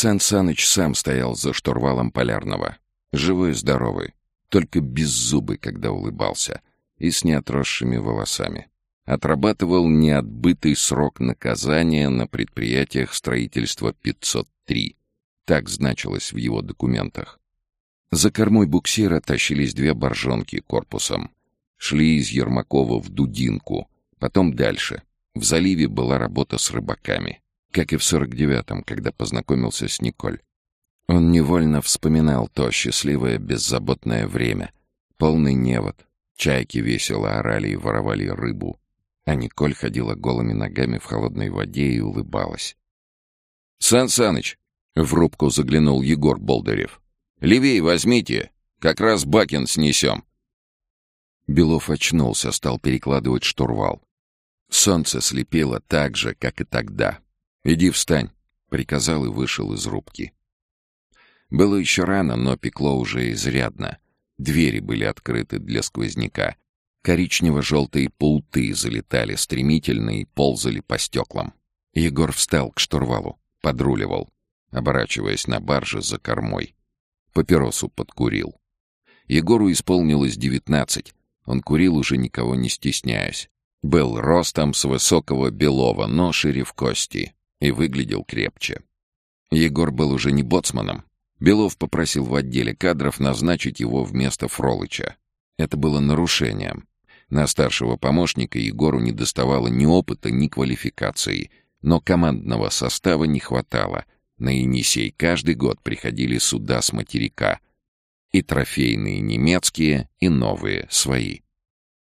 Сан Саныч сам стоял за штурвалом полярного. Живой-здоровый, только беззубый, когда улыбался, и с неотросшими волосами. Отрабатывал неотбытый срок наказания на предприятиях строительства 503. Так значилось в его документах. За кормой буксира тащились две боржонки корпусом. Шли из Ермакова в Дудинку, потом дальше. В заливе была работа с рыбаками как и в сорок девятом, когда познакомился с Николь. Он невольно вспоминал то счастливое, беззаботное время. Полный невод. Чайки весело орали и воровали рыбу. А Николь ходила голыми ногами в холодной воде и улыбалась. «Сан Саныч!» — в рубку заглянул Егор Болдырев. «Левей возьмите! Как раз Бакин снесем!» Белов очнулся, стал перекладывать штурвал. Солнце слепило так же, как и тогда. «Иди встань», — приказал и вышел из рубки. Было еще рано, но пекло уже изрядно. Двери были открыты для сквозняка. Коричнево-желтые пауты залетали стремительно и ползали по стеклам. Егор встал к штурвалу, подруливал, оборачиваясь на барже за кормой. Папиросу подкурил. Егору исполнилось девятнадцать. Он курил уже никого не стесняясь. Был ростом с высокого белого, но шире в кости и выглядел крепче. Егор был уже не боцманом. Белов попросил в отделе кадров назначить его вместо Фролыча. Это было нарушением. На старшего помощника Егору не доставало ни опыта, ни квалификации, но командного состава не хватало. На Енисей каждый год приходили суда с материка. И трофейные немецкие, и новые, свои.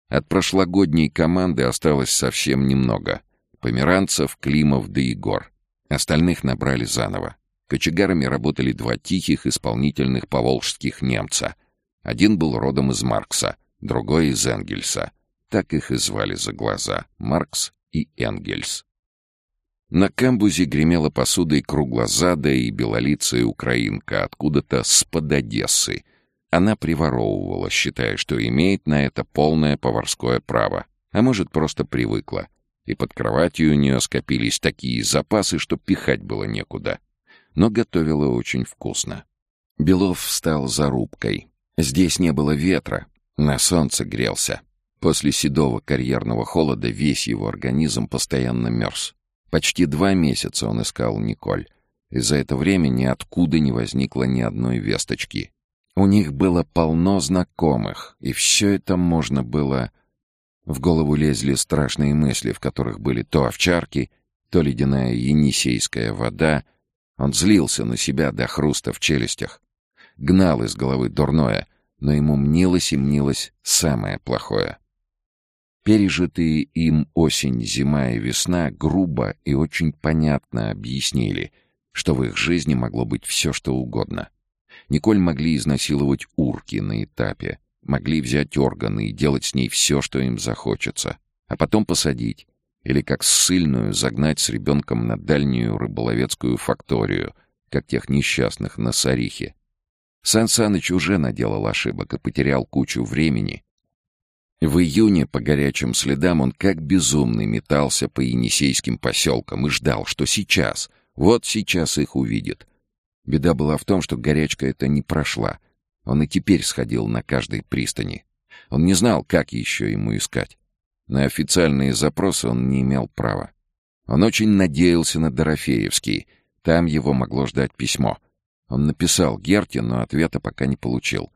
От прошлогодней команды осталось совсем немного — Померанцев, Климов да Егор. Остальных набрали заново. Кочегарами работали два тихих, исполнительных поволжских немца. Один был родом из Маркса, другой — из Энгельса. Так их и звали за глаза — Маркс и Энгельс. На камбузе гремела посудой круглозадая и белолицая украинка откуда-то с-под Одессы. Она приворовывала, считая, что имеет на это полное поварское право, а может, просто привыкла и под кроватью у нее скопились такие запасы, что пихать было некуда. Но готовила очень вкусно. Белов встал за рубкой. Здесь не было ветра, на солнце грелся. После седого карьерного холода весь его организм постоянно мерз. Почти два месяца он искал Николь, и за это время ниоткуда не возникло ни одной весточки. У них было полно знакомых, и все это можно было в голову лезли страшные мысли, в которых были то овчарки, то ледяная енисейская вода. Он злился на себя до хруста в челюстях. Гнал из головы дурное, но ему мнилось и мнилось самое плохое. Пережитые им осень, зима и весна грубо и очень понятно объяснили, что в их жизни могло быть все, что угодно. Николь могли изнасиловать урки на этапе, могли взять органы и делать с ней все, что им захочется, а потом посадить, или как ссыльную загнать с ребенком на дальнюю рыболовецкую факторию, как тех несчастных на Сарихе. Сан Саныч уже наделал ошибок и потерял кучу времени. В июне по горячим следам он как безумный метался по енисейским поселкам и ждал, что сейчас, вот сейчас их увидит. Беда была в том, что горячка эта не прошла — он и теперь сходил на каждой пристани. Он не знал, как еще ему искать. На официальные запросы он не имел права. Он очень надеялся на Дорофеевский. Там его могло ждать письмо. Он написал Герте, но ответа пока не получил.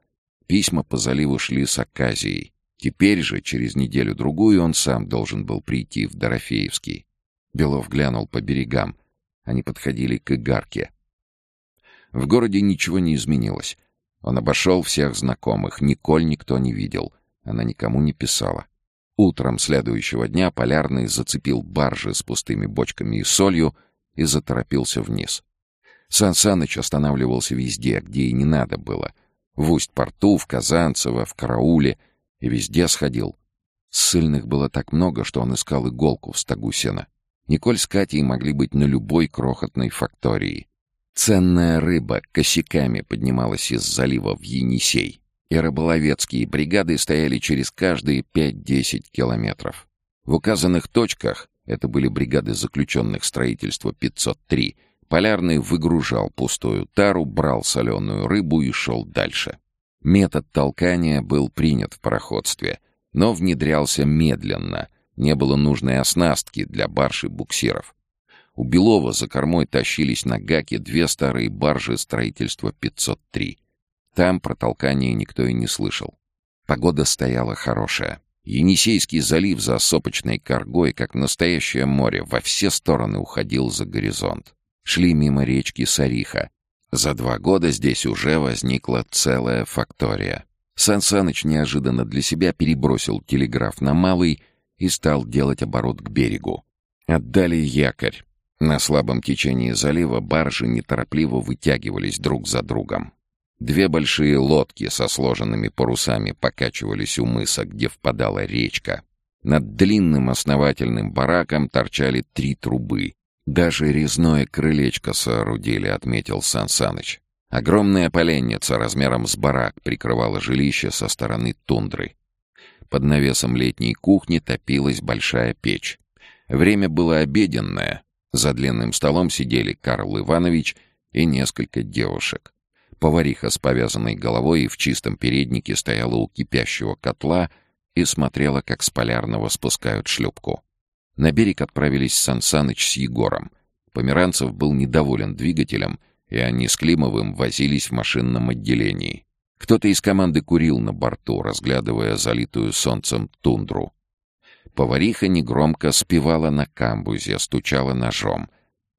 Письма по заливу шли с Аказией. Теперь же, через неделю-другую, он сам должен был прийти в Дорофеевский. Белов глянул по берегам. Они подходили к Игарке. В городе ничего не изменилось. Он обошел всех знакомых, Николь никто не видел. Она никому не писала. Утром следующего дня Полярный зацепил баржи с пустыми бочками и солью и заторопился вниз. Сан Саныч останавливался везде, где и не надо было. В Усть-Порту, в Казанцево, в Карауле. И везде сходил. Ссыльных было так много, что он искал иголку в стогу сена. Николь с Катей могли быть на любой крохотной фактории. Ценная рыба косяками поднималась из залива в Енисей, и рыболовецкие бригады стояли через каждые 5-10 километров. В указанных точках, это были бригады заключенных строительства 503, Полярный выгружал пустую тару, брал соленую рыбу и шел дальше. Метод толкания был принят в пароходстве, но внедрялся медленно, не было нужной оснастки для барж и буксиров. У Белова за кормой тащились на гаке две старые баржи строительства 503. Там про никто и не слышал. Погода стояла хорошая. Енисейский залив за сопочной коргой, как настоящее море, во все стороны уходил за горизонт. Шли мимо речки Сариха. За два года здесь уже возникла целая фактория. Сан Саныч неожиданно для себя перебросил телеграф на малый и стал делать оборот к берегу. Отдали якорь. На слабом течении залива баржи неторопливо вытягивались друг за другом. Две большие лодки со сложенными парусами покачивались у мыса, где впадала речка. Над длинным основательным бараком торчали три трубы. Даже резное крылечко соорудили, отметил Сан Саныч. Огромная поленница размером с барак прикрывала жилище со стороны тундры. Под навесом летней кухни топилась большая печь. Время было обеденное. За длинным столом сидели Карл Иванович и несколько девушек. Повариха с повязанной головой и в чистом переднике стояла у кипящего котла и смотрела, как с полярного спускают шлюпку. На берег отправились Сансаныч с Егором. Померанцев был недоволен двигателем, и они с Климовым возились в машинном отделении. Кто-то из команды курил на борту, разглядывая залитую солнцем тундру. Повариха негромко спевала на камбузе, стучала ножом.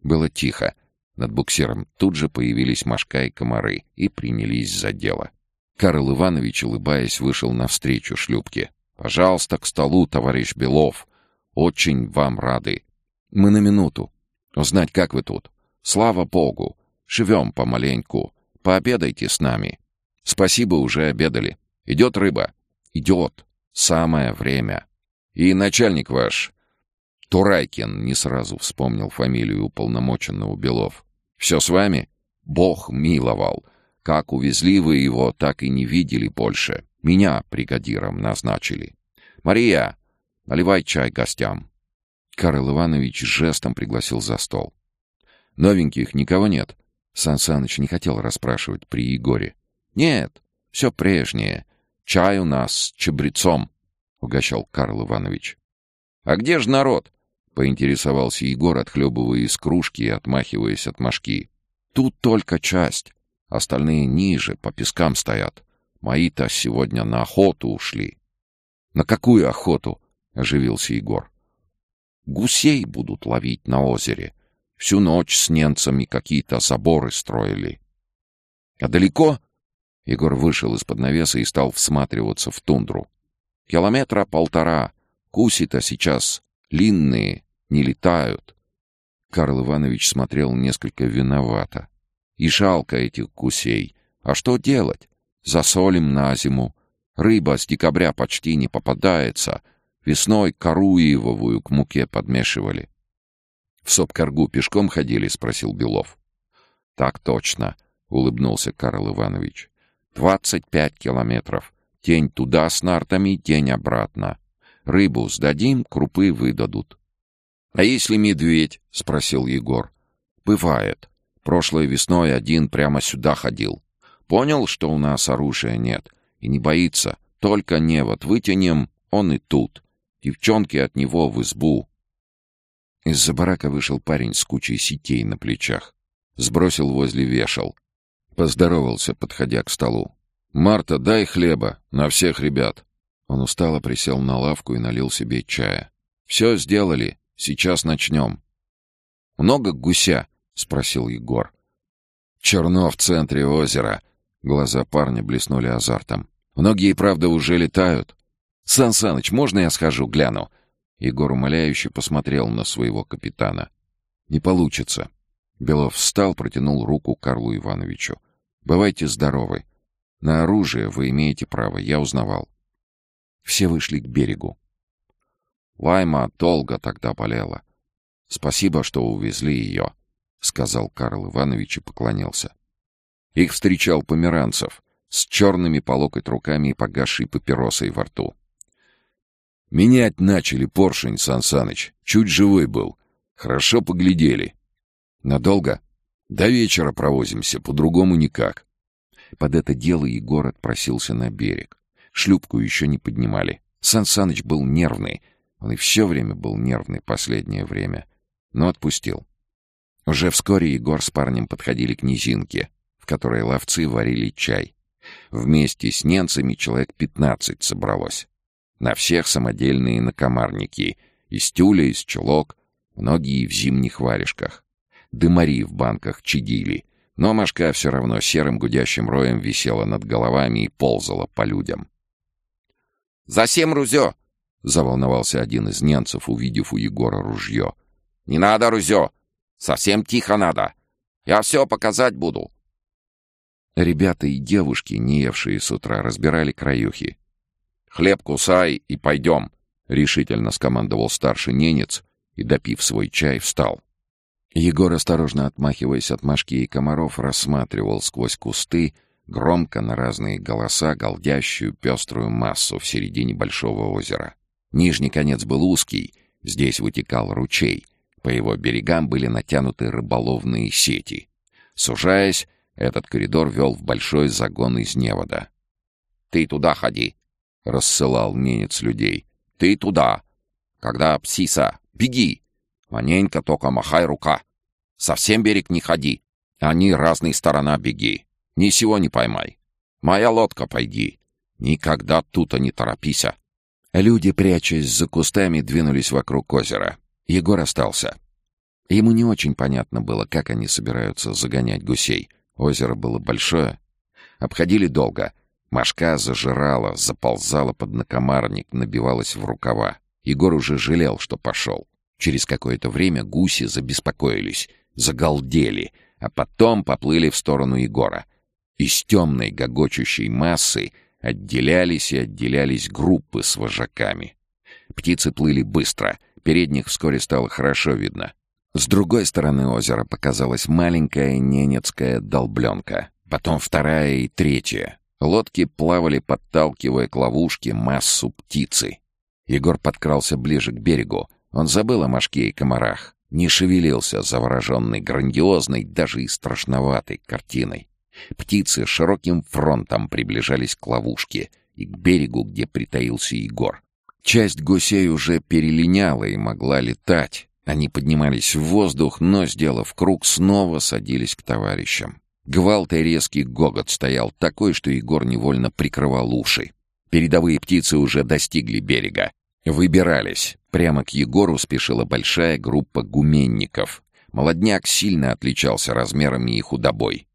Было тихо — над буксиром тут же появились мошка и комары и принялись за дело. Карл Иванович, улыбаясь, вышел навстречу шлюпке. «Пожалуйста, к столу, товарищ Белов. Очень вам рады. Мы на минуту. Узнать, как вы тут. Слава Богу. Живем помаленьку. Пообедайте с нами. Спасибо, уже обедали. Идет рыба? Идет. Самое время. И начальник ваш, Турайкин, не сразу вспомнил фамилию уполномоченного Белов. Все с вами? Бог миловал. Как увезли вы его, так и не видели больше. Меня бригадиром назначили. Мария, наливай чай гостям. Карл Иванович жестом пригласил за стол. Новеньких никого нет. Сан Саныч не хотел расспрашивать при Егоре. Нет, все прежнее. Чай у нас с чабрецом, — угощал Карл Иванович. — А где же народ? Поинтересовался Егор, отхлебывая из кружки и отмахиваясь от мошки. «Тут только часть. Остальные ниже, по пескам стоят. Мои-то сегодня на охоту ушли». «На какую охоту?» — оживился Егор. «Гусей будут ловить на озере. Всю ночь с немцами какие-то заборы строили». «А далеко?» Егор вышел из-под навеса и стал всматриваться в тундру. «Километра полтора. Куси-то сейчас длинные, не летают. Карл Иванович смотрел несколько виновато. И жалко этих гусей. А что делать? Засолим на зиму. Рыба с декабря почти не попадается. Весной кору ивовую к муке подмешивали. — В сопкоргу пешком ходили? — спросил Белов. — Так точно, — улыбнулся Карл Иванович. — Двадцать пять километров. Тень туда с нартами, тень обратно. Рыбу сдадим, крупы выдадут. «А если медведь?» — спросил Егор. «Бывает. Прошлой весной один прямо сюда ходил. Понял, что у нас оружия нет, и не боится. Только невод вытянем, он и тут. Девчонки от него в избу». Из-за барака вышел парень с кучей сетей на плечах. Сбросил возле вешал. Поздоровался, подходя к столу. «Марта, дай хлеба, на всех ребят». Он устало присел на лавку и налил себе чая. «Все сделали. Сейчас начнем. «Много гуся?» — спросил Егор. «Черно в центре озера». Глаза парня блеснули азартом. «Многие, правда, уже летают». «Сан Саныч, можно я схожу, гляну?» Егор умоляюще посмотрел на своего капитана. «Не получится». Белов встал, протянул руку Карлу Ивановичу. «Бывайте здоровы. На оружие вы имеете право, я узнавал». Все вышли к берегу. Лайма долго тогда болела. Спасибо, что увезли ее, — сказал Карл Иванович и поклонился. Их встречал Померанцев с черными по локоть руками и погасшей папиросой во рту. «Менять начали поршень, Сан Саныч. Чуть живой был. Хорошо поглядели». «Надолго?» До вечера провозимся, по-другому никак. Под это дело Егор отпросился на берег. Шлюпку еще не поднимали. Сан Саныч был нервный. Он и все время был нервный последнее время. Но отпустил. Уже вскоре Егор с парнем подходили к низинке, в которой ловцы варили чай. Вместе с ненцами человек пятнадцать собралось. На всех самодельные накомарники. Из тюля, из чулок, многие в зимних варежках. Дымари в банках чадили. Но мошка все равно серым гудящим роем висела над головами и ползала по людям. «За семь рузё!» — заволновался один из немцев, увидев у Егора ружье. «Не надо рузё! Совсем тихо надо! Я все показать буду!» Ребята и девушки, не евшие с утра, разбирали краюхи. «Хлеб кусай и пойдем!» — решительно скомандовал старший ненец и, допив свой чай, встал. Егор, осторожно отмахиваясь от мошки и комаров, рассматривал сквозь кусты, громко на разные голоса, голдящую пеструю массу в середине большого озера. Нижний конец был узкий, здесь вытекал ручей. По его берегам были натянуты рыболовные сети. Сужаясь, этот коридор вел в большой загон из невода. «Ты туда ходи!» — рассылал ненец людей. «Ты туда! Когда псиса, беги! Маненько только махай рука! Совсем берег не ходи! Они разные сторона беги! Ни сего не поймай! Моя лодка пойди! Никогда тут не торопися!» Люди, прячась за кустами, двинулись вокруг озера. Егор остался. Ему не очень понятно было, как они собираются загонять гусей — Озеро было большое. Обходили долго. Машка зажирала, заползала под накомарник, набивалась в рукава. Егор уже жалел, что пошел. Через какое-то время гуси забеспокоились, загалдели, а потом поплыли в сторону Егора. Из темной гогочущей массы отделялись и отделялись группы с вожаками. Птицы плыли быстро, передних вскоре стало хорошо видно. С другой стороны озера показалась маленькая ненецкая долбленка, потом вторая и третья. Лодки плавали, подталкивая к ловушке массу птицы. Егор подкрался ближе к берегу. Он забыл о мошке и комарах. Не шевелился, завороженный грандиозной, даже и страшноватой картиной. Птицы широким фронтом приближались к ловушке и к берегу, где притаился Егор. Часть гусей уже перелиняла и могла летать. Они поднимались в воздух, но, сделав круг, снова садились к товарищам. Гвалт и резкий гогот стоял такой, что Егор невольно прикрывал уши. Передовые птицы уже достигли берега. Выбирались. Прямо к Егору спешила большая группа гуменников. Молодняк сильно отличался размерами и худобой.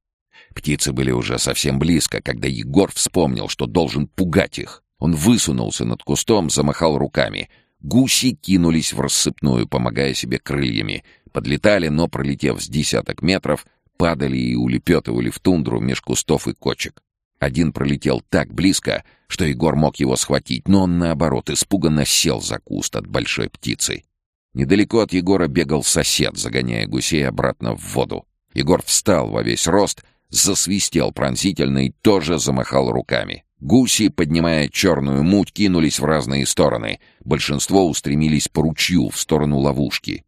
Птицы были уже совсем близко, когда Егор вспомнил, что должен пугать их. Он высунулся над кустом, замахал руками — Гуси кинулись в рассыпную, помогая себе крыльями. Подлетали, но, пролетев с десяток метров, падали и улепетывали в тундру меж кустов и кочек. Один пролетел так близко, что Егор мог его схватить, но он, наоборот, испуганно сел за куст от большой птицы. Недалеко от Егора бегал сосед, загоняя гусей обратно в воду. Егор встал во весь рост, засвистел пронзительно и тоже замахал руками. Гуси, поднимая черную муть, кинулись в разные стороны. Большинство устремились по ручью в сторону ловушки.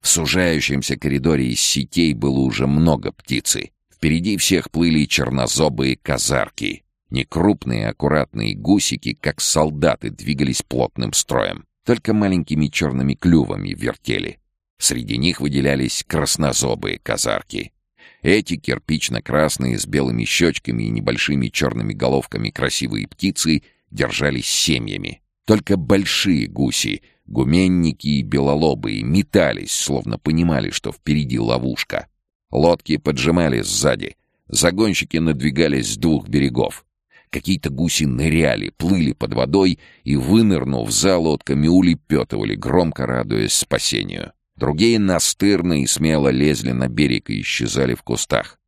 В сужающемся коридоре из сетей было уже много птицы. Впереди всех плыли чернозобые казарки. Некрупные аккуратные гусики, как солдаты, двигались плотным строем. Только маленькими черными клювами вертели. Среди них выделялись краснозобые казарки. Эти кирпично-красные с белыми щечками и небольшими черными головками красивые птицы держались семьями. Только большие гуси, гуменники и белолобые метались, словно понимали, что впереди ловушка. Лодки поджимали сзади. Загонщики надвигались с двух берегов. Какие-то гуси ныряли, плыли под водой и, вынырнув за лодками, улепетывали, громко радуясь спасению. Другие настырно и смело лезли на берег и исчезали в кустах.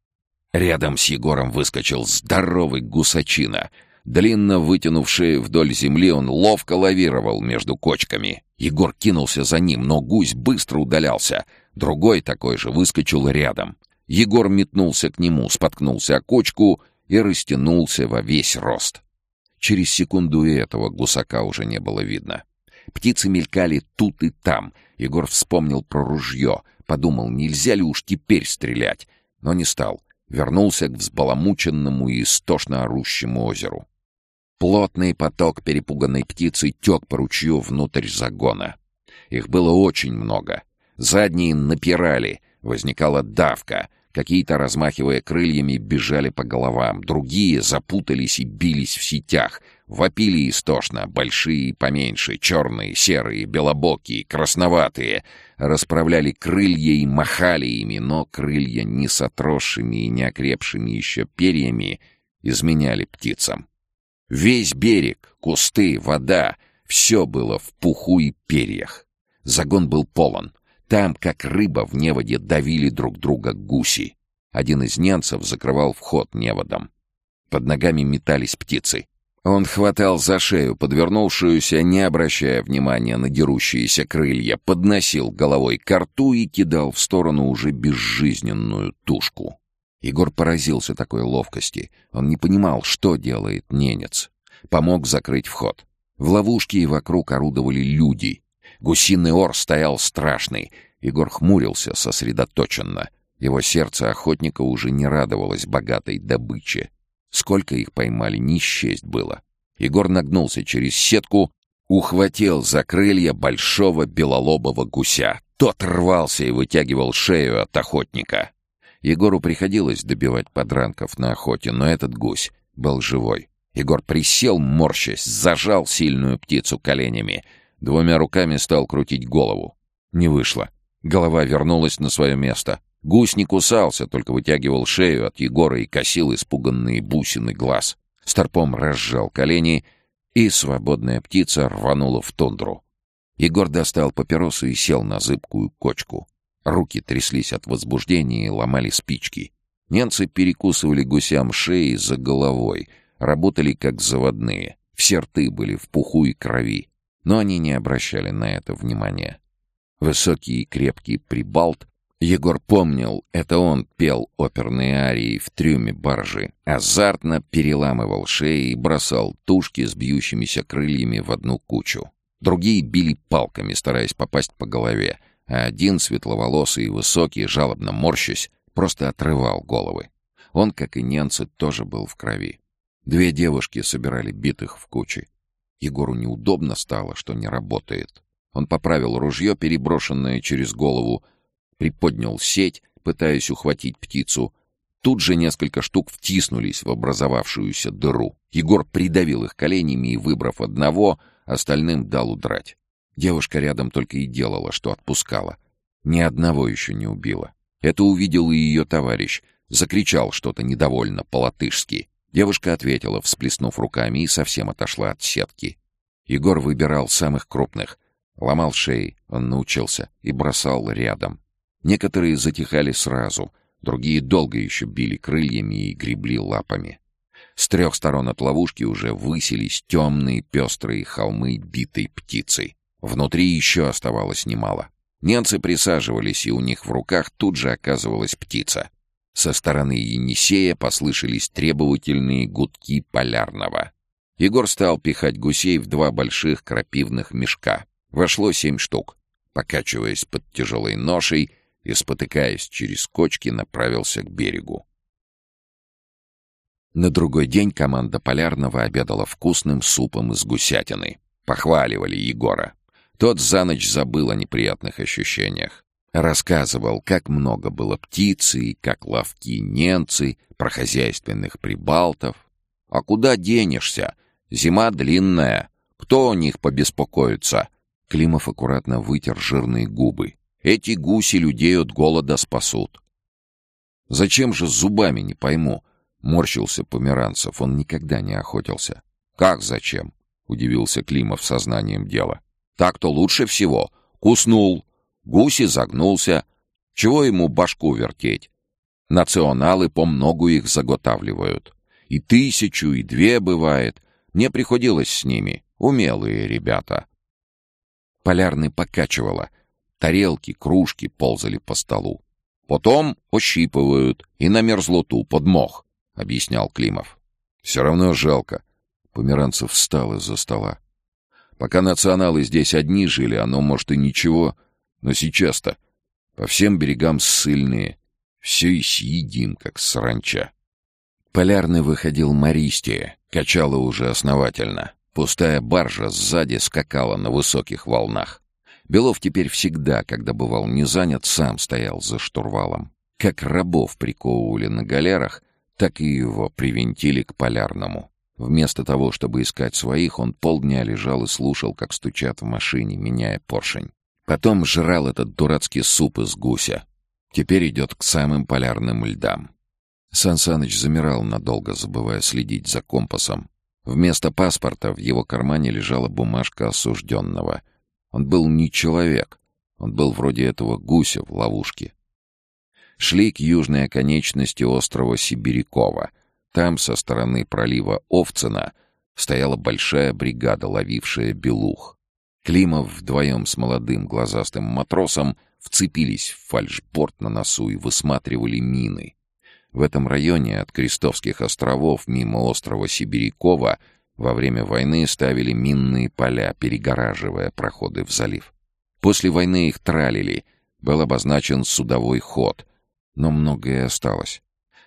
Рядом с Егором выскочил здоровый гусачина. Длинно вытянув вдоль земли, он ловко лавировал между кочками. Егор кинулся за ним, но гусь быстро удалялся. Другой такой же выскочил рядом. Егор метнулся к нему, споткнулся о кочку и растянулся во весь рост. Через секунду и этого гусака уже не было видно. Птицы мелькали тут и там. Егор вспомнил про ружье. Подумал, нельзя ли уж теперь стрелять. но не стал. Вернулся к взбаламученному и истошно орущему озеру. Плотный поток перепуганной птицы тек по ручью внутрь загона. Их было очень много. Задние напирали, возникала давка. Какие-то, размахивая крыльями, бежали по головам. Другие запутались и бились в сетях. Вопили истошно, большие и поменьше, черные, серые, белобокие, красноватые. Расправляли крылья и махали ими, но крылья не с отросшими и не окрепшими еще перьями изменяли птицам. Весь берег, кусты, вода — все было в пуху и перьях. Загон был полон. Там, как рыба в неводе, давили друг друга гуси. Один из нянцев закрывал вход неводом. Под ногами метались птицы. Он хватал за шею подвернувшуюся, не обращая внимания на дерущиеся крылья, подносил головой к рту и кидал в сторону уже безжизненную тушку. Егор поразился такой ловкости. Он не понимал, что делает ненец. Помог закрыть вход. В ловушке и вокруг орудовали люди. Гусиный ор стоял страшный. Егор хмурился сосредоточенно. Его сердце охотника уже не радовалось богатой добыче. Сколько их поймали, не счесть было. Егор нагнулся через сетку, ухватил за крылья большого белолобого гуся. Тот рвался и вытягивал шею от охотника. Егору приходилось добивать подранков на охоте, но этот гусь был живой. Егор присел, морщась, зажал сильную птицу коленями. Двумя руками стал крутить голову. Не вышло. Голова вернулась на свое место. Гусь не кусался, только вытягивал шею от Егора и косил испуганные бусины глаз. Старпом разжал колени, и свободная птица рванула в тундру. Егор достал папиросу и сел на зыбкую кочку. Руки тряслись от возбуждения и ломали спички. Немцы перекусывали гусям шеи за головой, работали как заводные. Все рты были в пуху и крови, но они не обращали на это внимания. Высокий и крепкий прибалт Егор помнил, это он пел оперные арии в трюме баржи, азартно переламывал шеи и бросал тушки с бьющимися крыльями в одну кучу. Другие били палками, стараясь попасть по голове, а один, светловолосый и высокий, жалобно морщась, просто отрывал головы. Он, как и ненцы, тоже был в крови. Две девушки собирали битых в кучи. Егору неудобно стало, что не работает. Он поправил ружье, переброшенное через голову, приподнял сеть, пытаясь ухватить птицу. Тут же несколько штук втиснулись в образовавшуюся дыру. Егор придавил их коленями и, выбрав одного, остальным дал удрать. Девушка рядом только и делала, что отпускала. Ни одного еще не убила. Это увидел и ее товарищ. Закричал что-то недовольно по-латышски. Девушка ответила, всплеснув руками, и совсем отошла от сетки. Егор выбирал самых крупных. Ломал шеи, он научился, и бросал рядом. Некоторые затихали сразу, другие долго еще били крыльями и гребли лапами. С трех сторон от ловушки уже высились темные пестрые холмы битой птицей. Внутри еще оставалось немало. Немцы присаживались, и у них в руках тут же оказывалась птица. Со стороны Енисея послышались требовательные гудки полярного. Егор стал пихать гусей в два больших крапивных мешка. Вошло семь штук. Покачиваясь под тяжелой ношей и спотыкаясь через кочки, направился к берегу. На другой день команда Полярного обедала вкусным супом из гусятины. Похваливали Егора. Тот за ночь забыл о неприятных ощущениях. Рассказывал, как много было птицы и как ловки немцы, про хозяйственных прибалтов. А куда денешься? Зима длинная. Кто о них побеспокоится? Климов аккуратно вытер жирные губы. Эти гуси людей от голода спасут. Зачем же зубами, не пойму? Морщился Померанцев, он никогда не охотился. Как зачем? Удивился Климов сознанием дела. Так-то лучше всего. Куснул. Гуси загнулся. Чего ему башку вертеть? Националы по многу их заготавливают. И тысячу, и две бывает. Мне приходилось с ними. Умелые ребята. Полярный покачивало. Тарелки, кружки ползали по столу. Потом ощипывают и на мерзлоту под мох, — объяснял Климов. Все равно жалко. Померанцев встал из-за стола. Пока националы здесь одни жили, оно, может, и ничего, но сейчас-то по всем берегам ссыльные. Все и съедим, как саранча. Полярный выходил Мористия, качало уже основательно. Пустая баржа сзади скакала на высоких волнах. Белов теперь всегда, когда бывал не занят, сам стоял за штурвалом. Как рабов приковывали на галерах, так и его привинтили к полярному. Вместо того, чтобы искать своих, он полдня лежал и слушал, как стучат в машине, меняя поршень. Потом жрал этот дурацкий суп из гуся. Теперь идет к самым полярным льдам. Сан замирал надолго, забывая следить за компасом. Вместо паспорта в его кармане лежала бумажка осужденного. Он был не человек. Он был вроде этого гуся в ловушке. Шли к южной оконечности острова Сибирякова. Там, со стороны пролива Овцина, стояла большая бригада, ловившая белух. Климов вдвоем с молодым глазастым матросом вцепились в фальшборд на носу и высматривали мины. В этом районе от Крестовских островов мимо острова Сибирякова во время войны ставили минные поля, перегораживая проходы в залив. После войны их тралили, был обозначен судовой ход, но многое осталось.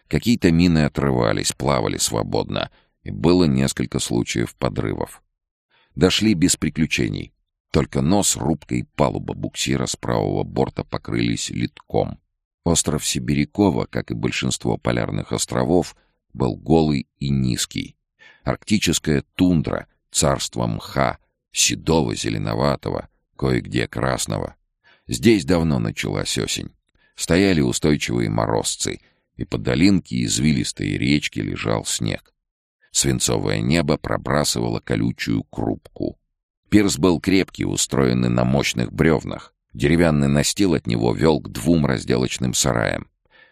Какие-то мины отрывались, плавали свободно, и было несколько случаев подрывов. Дошли без приключений. Только нос, рубка и палуба буксира с правого борта покрылись литком. Остров Сибирякова, как и большинство полярных островов, был голый и низкий. Арктическая тундра, царство мха, седого, зеленоватого, кое-где красного. Здесь давно началась осень. Стояли устойчивые морозцы, и по долинке извилистой речки лежал снег. Свинцовое небо пробрасывало колючую крупку. Пирс был крепкий, устроенный на мощных бревнах. Деревянный настил от него вел к двум разделочным сараям.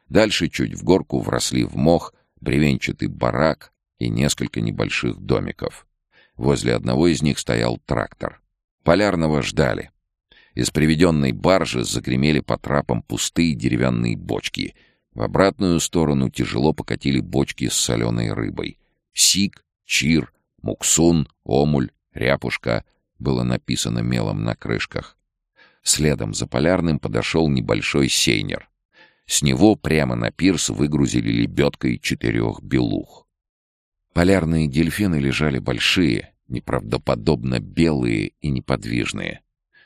Дальше чуть в горку вросли в мох бревенчатый барак и несколько небольших домиков. Возле одного из них стоял трактор. Полярного ждали. Из приведенной баржи загремели по трапам пустые деревянные бочки. В обратную сторону тяжело покатили бочки с соленой рыбой. Сик, чир, муксун, омуль, ряпушка было написано мелом на крышках. Следом за полярным подошел небольшой сейнер. С него прямо на пирс выгрузили лебедкой четырех белух. Полярные дельфины лежали большие, неправдоподобно белые и неподвижные.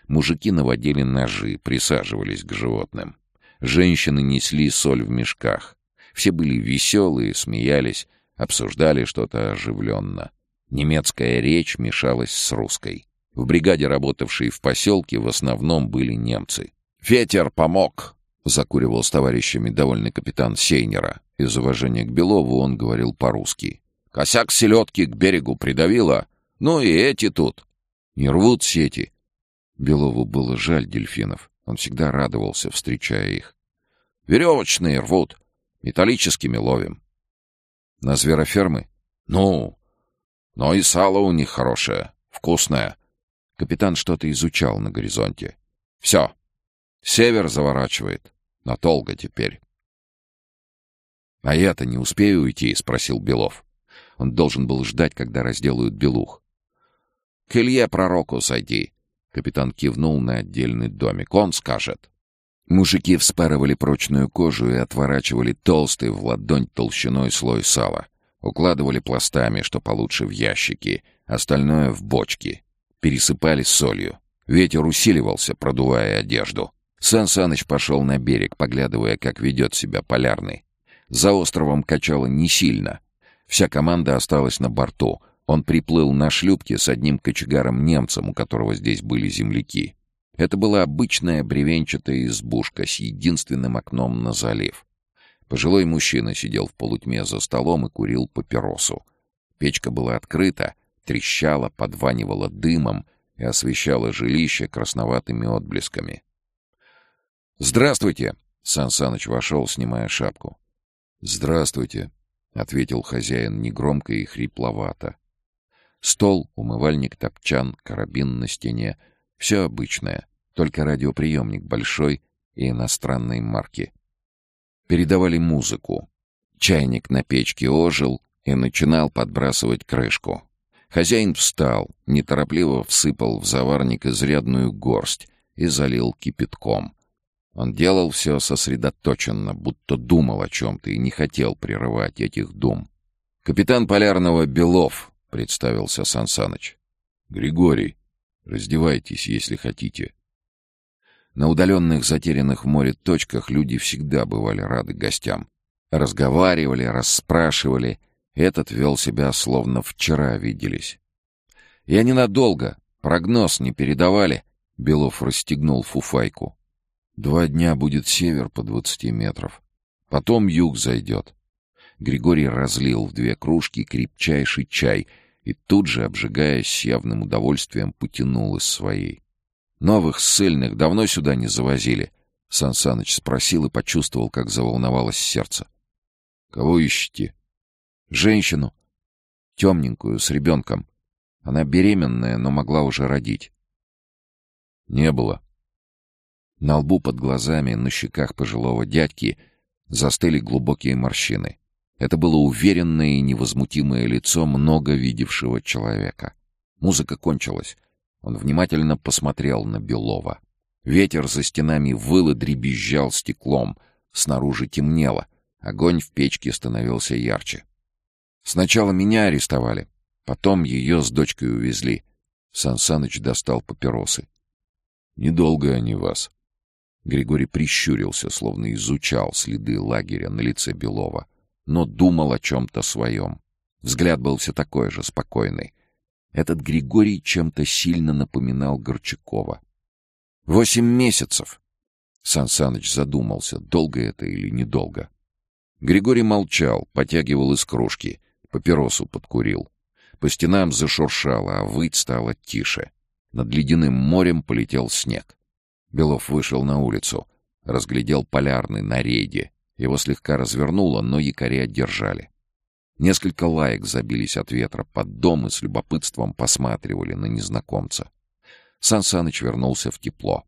Мужики наводили ножи, присаживались к животным. Женщины несли соль в мешках. Все были веселые, смеялись, обсуждали что-то оживленно. Немецкая речь мешалась с русской. В бригаде, работавшей в поселке, в основном были немцы. «Ветер помог!» — закуривал с товарищами довольный капитан Сейнера. Из уважения к Белову он говорил по-русски. «Косяк селедки к берегу придавило. Ну и эти тут. Не рвут сети». Белову было жаль дельфинов. Он всегда радовался, встречая их. «Веревочные рвут. Металлическими ловим». «На зверофермы?» «Ну, но и сало у них хорошее, вкусное. Капитан что-то изучал на горизонте. «Все. Север заворачивает. Надолго теперь». «А я-то не успею уйти?» — спросил Белов. Он должен был ждать, когда разделают Белух. «К Илье пророку сойди!» — капитан кивнул на отдельный домик. «Он скажет». Мужики вспарывали прочную кожу и отворачивали толстый в ладонь толщиной слой сала. Укладывали пластами, что получше в ящики, остальное — в бочки пересыпали солью. Ветер усиливался, продувая одежду. Сан Саныч пошел на берег, поглядывая, как ведет себя полярный. За островом качало не сильно. Вся команда осталась на борту. Он приплыл на шлюпке с одним кочегаром-немцем, у которого здесь были земляки. Это была обычная бревенчатая избушка с единственным окном на залив. Пожилой мужчина сидел в полутьме за столом и курил папиросу. Печка была открыта, трещала, подванивала дымом и освещала жилище красноватыми отблесками. «Здравствуйте!» — Сан вошел, снимая шапку. «Здравствуйте!» — ответил хозяин негромко и хрипловато. Стол, умывальник, топчан, карабин на стене — все обычное, только радиоприемник большой и иностранной марки. Передавали музыку. Чайник на печке ожил и начинал подбрасывать крышку. Хозяин встал, неторопливо всыпал в заварник изрядную горсть и залил кипятком. Он делал все сосредоточенно, будто думал о чем-то и не хотел прерывать этих дум. «Капитан полярного Белов», — представился Сансаныч. «Григорий, раздевайтесь, если хотите». На удаленных, затерянных в море точках люди всегда бывали рады гостям. Разговаривали, расспрашивали. Этот вел себя, словно вчера виделись. «Я ненадолго. Прогноз не передавали?» Белов расстегнул фуфайку. Два дня будет север по двадцати метров. Потом юг зайдет. Григорий разлил в две кружки крепчайший чай и тут же, обжигаясь с явным удовольствием, потянул из своей. «Новых ссыльных давно сюда не завозили?» Сан Саныч спросил и почувствовал, как заволновалось сердце. «Кого ищете?» «Женщину. Темненькую, с ребенком. Она беременная, но могла уже родить». «Не было», на лбу под глазами, на щеках пожилого дядьки застыли глубокие морщины. Это было уверенное и невозмутимое лицо много видевшего человека. Музыка кончилась. Он внимательно посмотрел на Белова. Ветер за стенами выл и дребезжал стеклом. Снаружи темнело. Огонь в печке становился ярче. Сначала меня арестовали. Потом ее с дочкой увезли. Сансаныч достал папиросы. «Недолго они вас», Григорий прищурился, словно изучал следы лагеря на лице Белова, но думал о чем-то своем. Взгляд был все такой же, спокойный. Этот Григорий чем-то сильно напоминал Горчакова. «Восемь месяцев!» Сан Саныч задумался, долго это или недолго. Григорий молчал, потягивал из кружки, папиросу подкурил. По стенам зашуршало, а выть стало тише. Над ледяным морем полетел снег. Белов вышел на улицу. Разглядел полярный на рейде. Его слегка развернуло, но якоря держали. Несколько лаек забились от ветра под дом и с любопытством посматривали на незнакомца. Сан Саныч вернулся в тепло.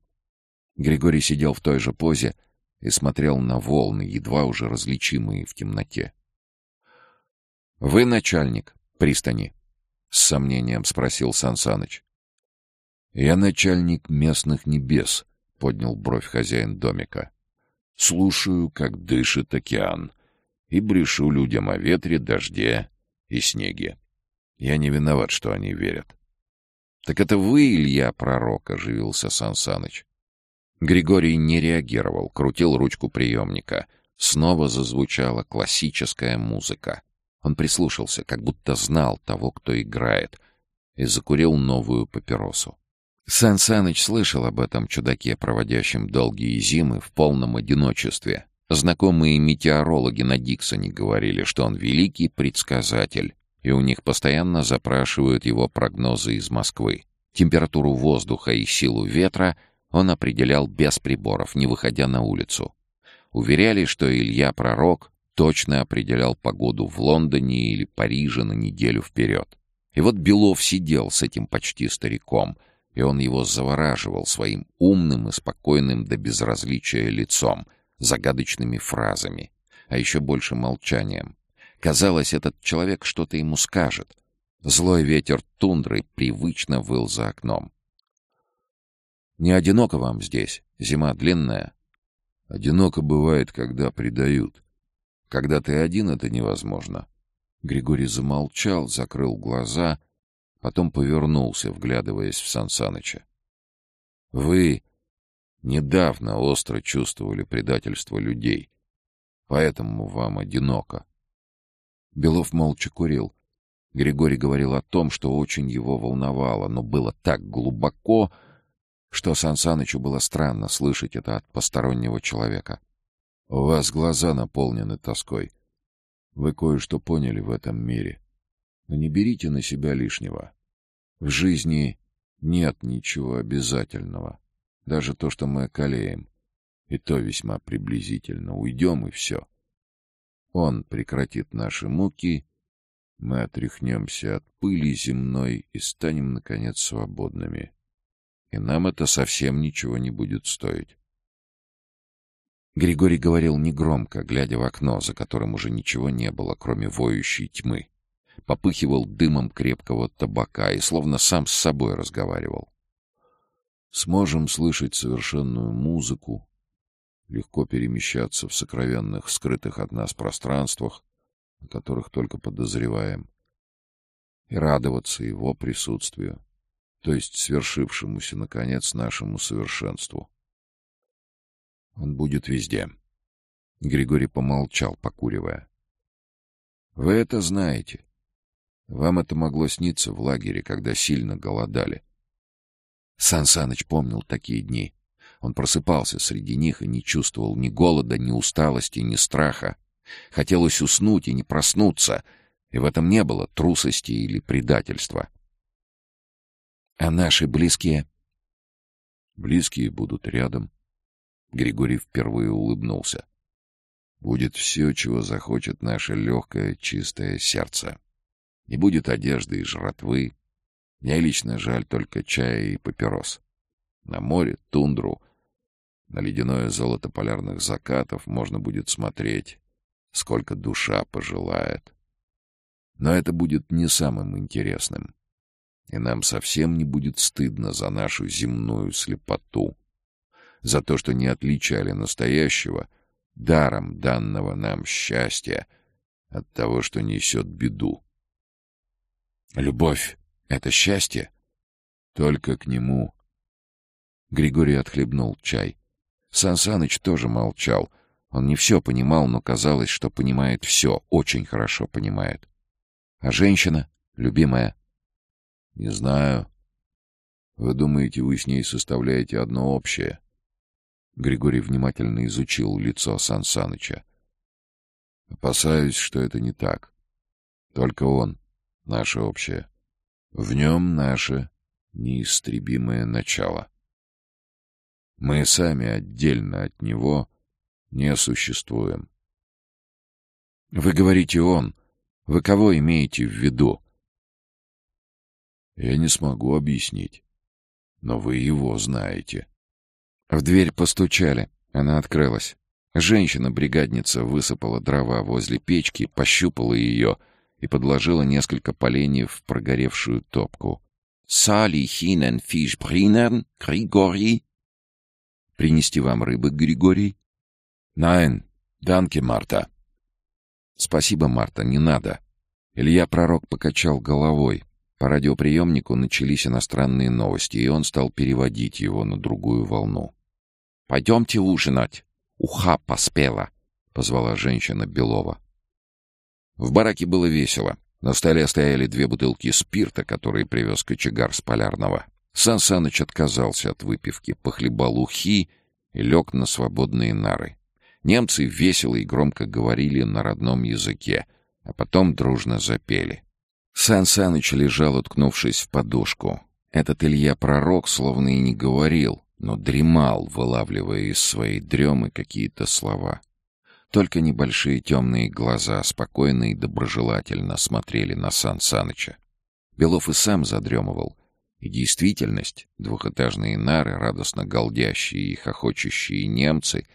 Григорий сидел в той же позе и смотрел на волны, едва уже различимые в темноте. «Вы начальник пристани?» — с сомнением спросил Сан Саныч. «Я начальник местных небес», поднял бровь хозяин домика. Слушаю, как дышит океан, и брешу людям о ветре, дожде и снеге. Я не виноват, что они верят. — Так это вы, Илья, пророк, — оживился Сан Саныч. Григорий не реагировал, крутил ручку приемника. Снова зазвучала классическая музыка. Он прислушался, как будто знал того, кто играет, и закурил новую папиросу. Сан Саныч слышал об этом чудаке, проводящем долгие зимы в полном одиночестве. Знакомые метеорологи на Диксоне говорили, что он великий предсказатель, и у них постоянно запрашивают его прогнозы из Москвы. Температуру воздуха и силу ветра он определял без приборов, не выходя на улицу. Уверяли, что Илья Пророк точно определял погоду в Лондоне или Париже на неделю вперед. И вот Белов сидел с этим почти стариком — и он его завораживал своим умным и спокойным до безразличия лицом, загадочными фразами, а еще больше молчанием. Казалось, этот человек что-то ему скажет. Злой ветер тундры привычно выл за окном. «Не одиноко вам здесь? Зима длинная?» «Одиноко бывает, когда предают. Когда ты один, это невозможно». Григорий замолчал, закрыл глаза — Потом повернулся, вглядываясь в Сансаныча. «Вы недавно остро чувствовали предательство людей, поэтому вам одиноко». Белов молча курил. Григорий говорил о том, что очень его волновало, но было так глубоко, что Сансанычу было странно слышать это от постороннего человека. «У вас глаза наполнены тоской. Вы кое-что поняли в этом мире. Но не берите на себя лишнего. В жизни нет ничего обязательного. Даже то, что мы околеем. И то весьма приблизительно. Уйдем, и все. Он прекратит наши муки, мы отряхнемся от пыли земной и станем, наконец, свободными. И нам это совсем ничего не будет стоить. Григорий говорил негромко, глядя в окно, за которым уже ничего не было, кроме воющей тьмы попыхивал дымом крепкого табака и словно сам с собой разговаривал. Сможем слышать совершенную музыку, легко перемещаться в сокровенных, скрытых от нас пространствах, о которых только подозреваем, и радоваться его присутствию, то есть свершившемуся, наконец, нашему совершенству. Он будет везде. Григорий помолчал, покуривая. Вы это знаете. Вам это могло сниться в лагере, когда сильно голодали. Сан Саныч помнил такие дни. Он просыпался среди них и не чувствовал ни голода, ни усталости, ни страха. Хотелось уснуть и не проснуться, и в этом не было трусости или предательства. А наши близкие? Близкие будут рядом. Григорий впервые улыбнулся. Будет все, чего захочет наше легкое, чистое сердце. Не будет одежды и жратвы. Мне лично жаль только чая и папирос. На море, тундру, на ледяное золото полярных закатов можно будет смотреть, сколько душа пожелает. Но это будет не самым интересным. И нам совсем не будет стыдно за нашу земную слепоту, за то, что не отличали настоящего — даром данного нам счастья от того, что несет беду. Любовь — это счастье? Только к нему. Григорий отхлебнул чай. Сан Саныч тоже молчал. Он не все понимал, но казалось, что понимает все, очень хорошо понимает. А женщина, любимая? Не знаю. Вы думаете, вы с ней составляете одно общее? Григорий внимательно изучил лицо Сан Саныча. Опасаюсь, что это не так. Только он — наше общее. В нем наше неистребимое начало. Мы сами отдельно от него не существуем. Вы говорите «он». Вы кого имеете в виду? Я не смогу объяснить, но вы его знаете. В дверь постучали. Она открылась. Женщина-бригадница высыпала дрова возле печки, пощупала ее и подложила несколько поленьев в прогоревшую топку. «Сали хинен фиш бринерн, Григорий?» «Принести вам рыбы, Григорий?» «Найн, данки, Марта». «Спасибо, Марта, не надо». Илья Пророк покачал головой. По радиоприемнику начались иностранные новости, и он стал переводить его на другую волну. «Пойдемте ужинать. Уха поспела», — позвала женщина Белова. В бараке было весело. На столе стояли две бутылки спирта, которые привез кочегар с Полярного. Сан Саныч отказался от выпивки, похлебал ухи и лег на свободные нары. Немцы весело и громко говорили на родном языке, а потом дружно запели. Сан Саныч лежал, уткнувшись в подушку. Этот Илья-пророк словно и не говорил, но дремал, вылавливая из своей дремы какие-то слова. Только небольшие темные глаза спокойно и доброжелательно смотрели на Сан Саныча. Белов и сам задремывал, и действительность, двухэтажные нары, радостно галдящие и хохочущие немцы,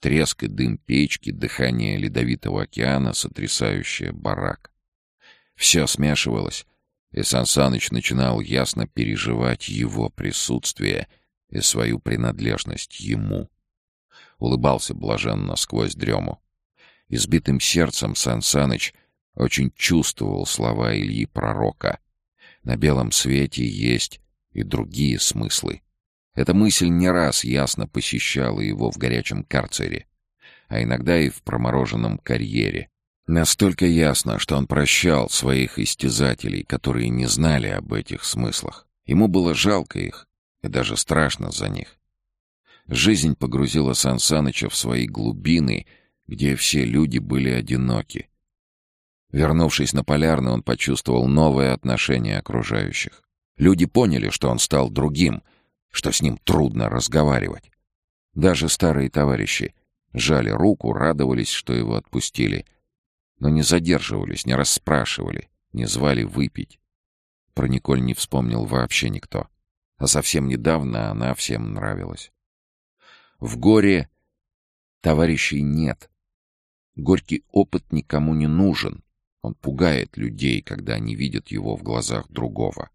треск и дым печки, дыхание ледовитого океана, сотрясающее барак. Все смешивалось, и Сан Саныч начинал ясно переживать его присутствие — и свою принадлежность ему. Улыбался блаженно сквозь дрему. Избитым сердцем Сан Саныч очень чувствовал слова Ильи Пророка. На белом свете есть и другие смыслы. Эта мысль не раз ясно посещала его в горячем карцере, а иногда и в промороженном карьере. Настолько ясно, что он прощал своих истязателей, которые не знали об этих смыслах. Ему было жалко их, и даже страшно за них. Жизнь погрузила Сан Саныча в свои глубины, где все люди были одиноки. Вернувшись на Полярный, он почувствовал новое отношение окружающих. Люди поняли, что он стал другим, что с ним трудно разговаривать. Даже старые товарищи жали руку, радовались, что его отпустили, но не задерживались, не расспрашивали, не звали выпить. Про Николь не вспомнил вообще никто а совсем недавно она всем нравилась. В горе товарищей нет. Горький опыт никому не нужен. Он пугает людей, когда они видят его в глазах другого.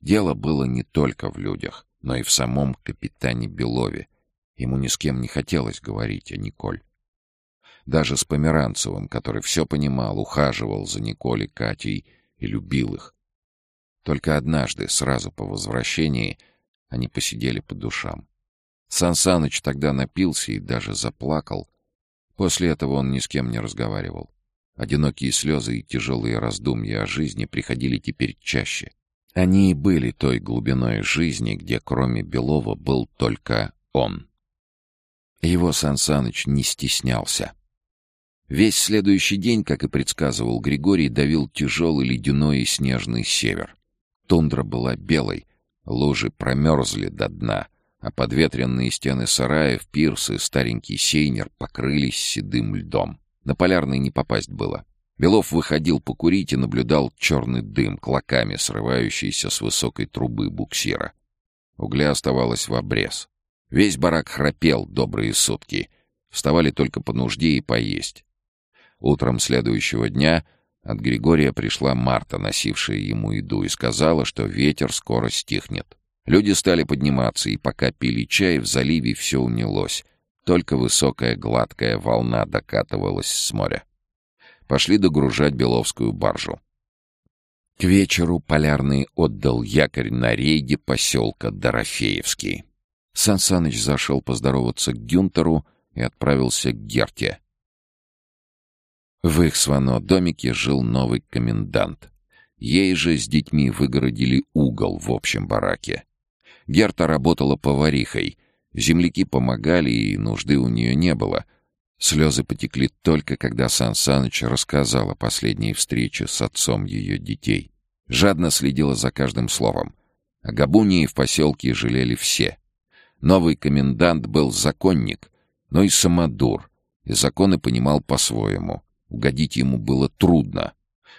Дело было не только в людях, но и в самом капитане Белове. Ему ни с кем не хотелось говорить о Николь. Даже с Померанцевым, который все понимал, ухаживал за Николь и Катей и любил их. Только однажды, сразу по возвращении, они посидели по душам. Сан Саныч тогда напился и даже заплакал. После этого он ни с кем не разговаривал. Одинокие слезы и тяжелые раздумья о жизни приходили теперь чаще. Они и были той глубиной жизни, где кроме Белова был только он. Его Сан Саныч не стеснялся. Весь следующий день, как и предсказывал Григорий, давил тяжелый ледяной и снежный север. Тундра была белой, лужи промерзли до дна, а подветренные стены сараев, пирсы, старенький сейнер покрылись седым льдом. На полярный не попасть было. Белов выходил покурить и наблюдал черный дым, клоками срывающийся с высокой трубы буксира. Угля оставалось в обрез. Весь барак храпел добрые сутки. Вставали только по нужде и поесть. Утром следующего дня от Григория пришла Марта, носившая ему еду, и сказала, что ветер скоро стихнет. Люди стали подниматься, и пока пили чай, в заливе все унялось. Только высокая гладкая волна докатывалась с моря. Пошли догружать Беловскую баржу. К вечеру Полярный отдал якорь на рейде поселка Дорофеевский. Сан Саныч зашел поздороваться к Гюнтеру и отправился к Герте. В их свано домике жил новый комендант. Ей же с детьми выгородили угол в общем бараке. Герта работала поварихой. Земляки помогали, и нужды у нее не было. Слезы потекли только, когда Сан Саныч рассказал о последней встрече с отцом ее детей. Жадно следила за каждым словом. О Габунии в поселке жалели все. Новый комендант был законник, но и самодур, и законы понимал по-своему. Угодить ему было трудно.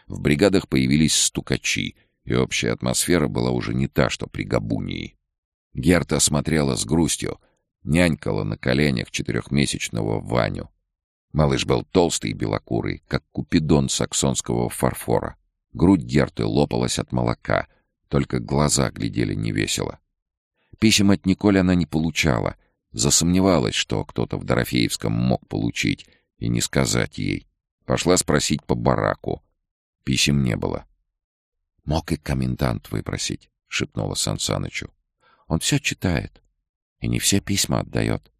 В бригадах появились стукачи, и общая атмосфера была уже не та, что при Габунии. Герта смотрела с грустью, нянькала на коленях четырехмесячного Ваню. Малыш был толстый и белокурый, как купидон саксонского фарфора. Грудь Герты лопалась от молока, только глаза глядели невесело. Писем от Николь она не получала, засомневалась, что кто-то в Дорофеевском мог получить, и не сказать ей. Пошла спросить по бараку. Писем не было. «Мог и комендант выпросить», — шепнула Сан. «Он все читает и не все письма отдает».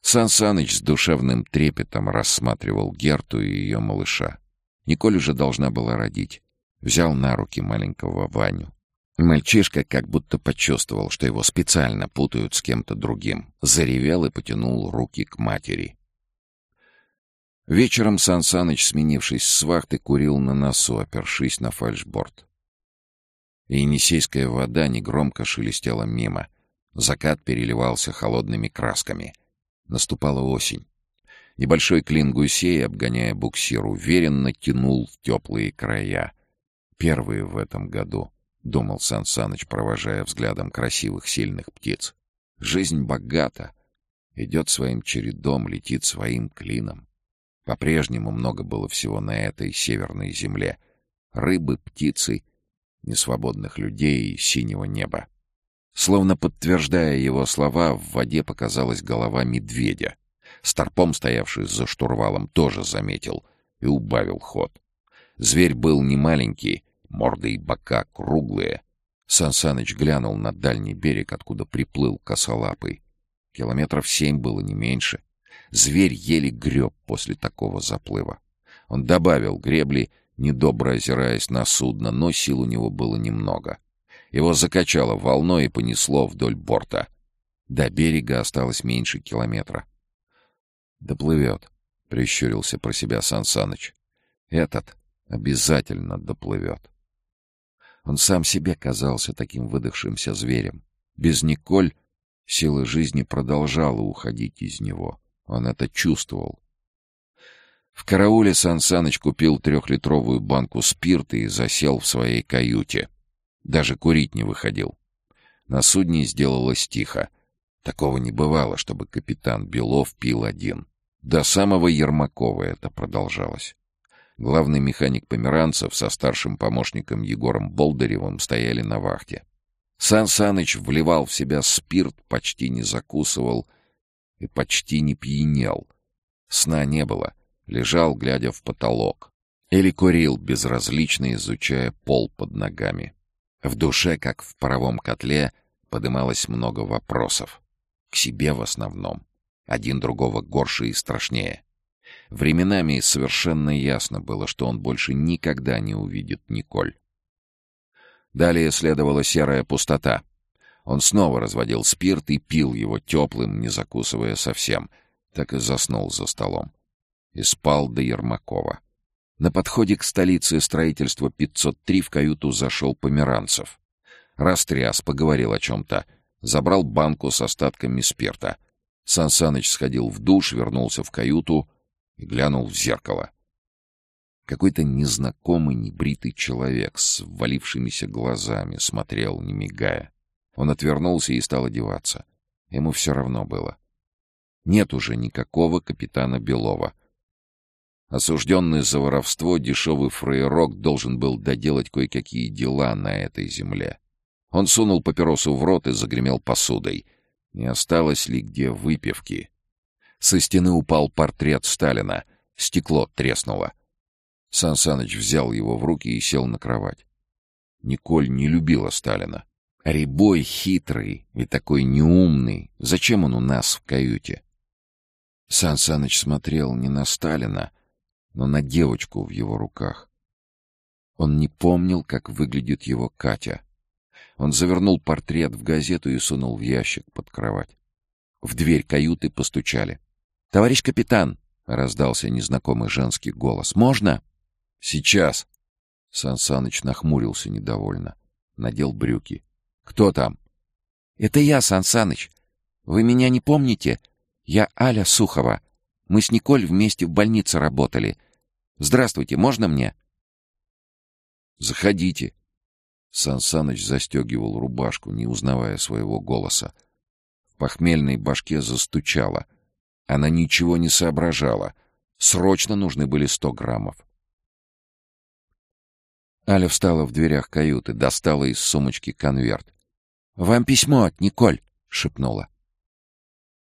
Сан с душевным трепетом рассматривал Герту и ее малыша. Николь уже должна была родить. Взял на руки маленького Ваню. Мальчишка как будто почувствовал, что его специально путают с кем-то другим. Заревел и потянул руки к матери. Вечером Сан Саныч, сменившись с вахты, курил на носу, опершись на фальшборд. Енисейская вода негромко шелестела мимо. Закат переливался холодными красками. Наступала осень. Небольшой клин гусей, обгоняя буксир, уверенно тянул в теплые края. Первые в этом году, — думал Сан провожая взглядом красивых, сильных птиц. Жизнь богата, идет своим чередом, летит своим клином. По-прежнему много было всего на этой северной земле. Рыбы, птицы, несвободных людей и синего неба. Словно подтверждая его слова, в воде показалась голова медведя. Старпом, стоявший за штурвалом, тоже заметил и убавил ход. Зверь был не маленький, морда и бока круглые. Сансаныч глянул на дальний берег, откуда приплыл косолапый. Километров семь было не меньше — Зверь еле греб после такого заплыва. Он добавил гребли, недобро озираясь на судно, но сил у него было немного. Его закачало волной и понесло вдоль борта. До берега осталось меньше километра. «Доплывет», — прищурился про себя Сан Саныч. «Этот обязательно доплывет». Он сам себе казался таким выдохшимся зверем. Без Николь сила жизни продолжала уходить из него. Он это чувствовал. В карауле Сан Саныч купил трехлитровую банку спирта и засел в своей каюте. Даже курить не выходил. На судне сделалось тихо. Такого не бывало, чтобы капитан Белов пил один. До самого Ермакова это продолжалось. Главный механик Померанцев со старшим помощником Егором Болдыревым стояли на вахте. Сан Саныч вливал в себя спирт, почти не закусывал и почти не пьянел. Сна не было, лежал, глядя в потолок. Или курил, безразлично изучая пол под ногами. В душе, как в паровом котле, подымалось много вопросов. К себе в основном. Один другого горше и страшнее. Временами совершенно ясно было, что он больше никогда не увидит Николь. Далее следовала серая пустота. Он снова разводил спирт и пил его теплым, не закусывая совсем. Так и заснул за столом. И спал до Ермакова. На подходе к столице строительства 503 в каюту зашел Померанцев. Растряс, поговорил о чем-то. Забрал банку с остатками спирта. Сан Саныч сходил в душ, вернулся в каюту и глянул в зеркало. Какой-то незнакомый небритый человек с ввалившимися глазами смотрел, не мигая. Он отвернулся и стал одеваться. Ему все равно было. Нет уже никакого капитана Белова. Осужденный за воровство, дешевый фрейрок должен был доделать кое-какие дела на этой земле. Он сунул папиросу в рот и загремел посудой. Не осталось ли где выпивки? Со стены упал портрет Сталина. Стекло треснуло. Сан Саныч взял его в руки и сел на кровать. Николь не любила Сталина. Рябой хитрый и такой неумный. Зачем он у нас в каюте? Сан Саныч смотрел не на Сталина, но на девочку в его руках. Он не помнил, как выглядит его Катя. Он завернул портрет в газету и сунул в ящик под кровать. В дверь каюты постучали. «Товарищ капитан!» — раздался незнакомый женский голос. «Можно?» «Сейчас!» Сан Саныч нахмурился недовольно. Надел брюки. «Кто там?» «Это я, Сан Саныч. Вы меня не помните? Я Аля Сухова. Мы с Николь вместе в больнице работали. Здравствуйте, можно мне?» «Заходите». Сан Саныч застегивал рубашку, не узнавая своего голоса. В похмельной башке застучало. Она ничего не соображала. Срочно нужны были сто граммов. Аля встала в дверях каюты, достала из сумочки конверт. «Вам письмо от Николь», — шепнула.